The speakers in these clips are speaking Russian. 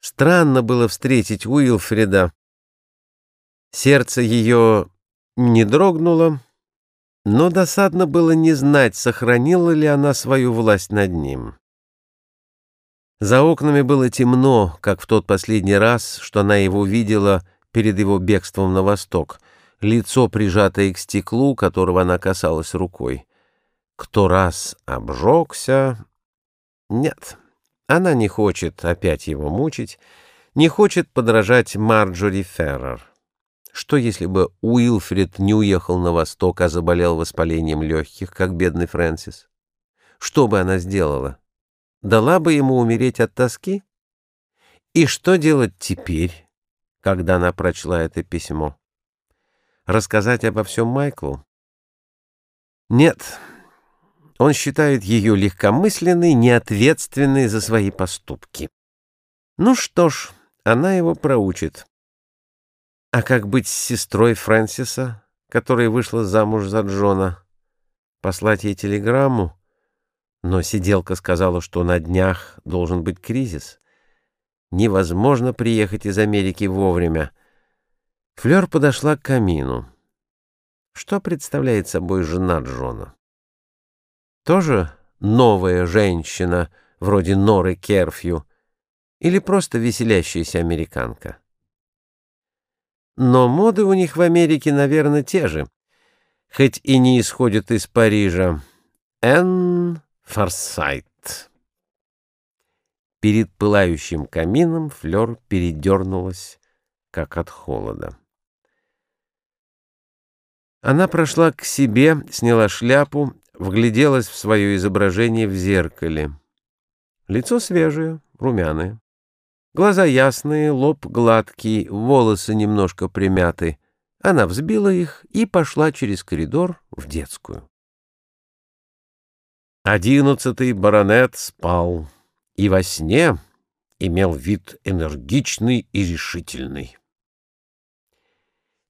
Странно было встретить Уилфрида. Сердце ее не дрогнуло, но досадно было не знать, сохранила ли она свою власть над ним. За окнами было темно, как в тот последний раз, что она его видела перед его бегством на восток, лицо, прижатое к стеклу, которого она касалась рукой. Кто раз обжегся... Нет, она не хочет опять его мучить, не хочет подражать Марджори Феррер. Что, если бы Уилфрид не уехал на восток, а заболел воспалением легких, как бедный Фрэнсис? Что бы она сделала? Дала бы ему умереть от тоски? И что делать теперь, когда она прочла это письмо? Рассказать обо всем Майклу? Нет, он считает ее легкомысленной, неответственной за свои поступки. Ну что ж, она его проучит. А как быть с сестрой Фрэнсиса, которая вышла замуж за Джона? Послать ей телеграмму? Но сиделка сказала, что на днях должен быть кризис. Невозможно приехать из Америки вовремя. Флёр подошла к камину. Что представляет собой жена Джона? Тоже новая женщина, вроде Норы Керфью, или просто веселящаяся американка? Но моды у них в Америке, наверное, те же, хоть и не исходят из Парижа. Энн Форсайт. Перед пылающим камином Флёр передернулась, как от холода. Она прошла к себе, сняла шляпу вгляделась в свое изображение в зеркале. Лицо свежее, румяное. Глаза ясные, лоб гладкий, волосы немножко примяты. Она взбила их и пошла через коридор в детскую. Одиннадцатый баронет спал и во сне имел вид энергичный и решительный.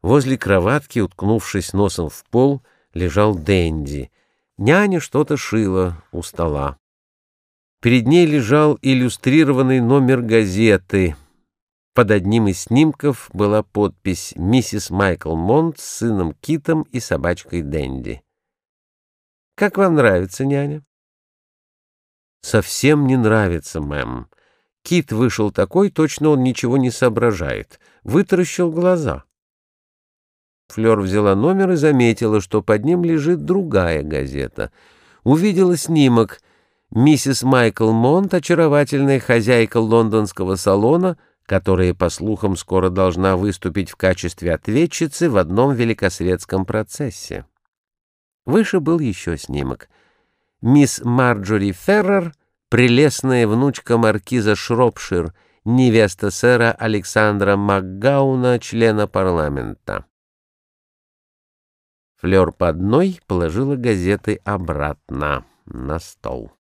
Возле кроватки, уткнувшись носом в пол, лежал Дэнди — Няня что-то шила у стола. Перед ней лежал иллюстрированный номер газеты. Под одним из снимков была подпись «Миссис Майкл Монт с сыном Китом и собачкой Дэнди». «Как вам нравится, няня?» «Совсем не нравится, мэм. Кит вышел такой, точно он ничего не соображает. Вытаращил глаза». Флёр взяла номер и заметила, что под ним лежит другая газета. Увидела снимок. Миссис Майкл Монт, очаровательная хозяйка лондонского салона, которая, по слухам, скоро должна выступить в качестве ответчицы в одном великосветском процессе. Выше был еще снимок. Мисс Марджори Феррер, прелестная внучка маркиза Шропшир, невеста сэра Александра Макгауна, члена парламента. Флёр по одной положила газеты обратно на стол.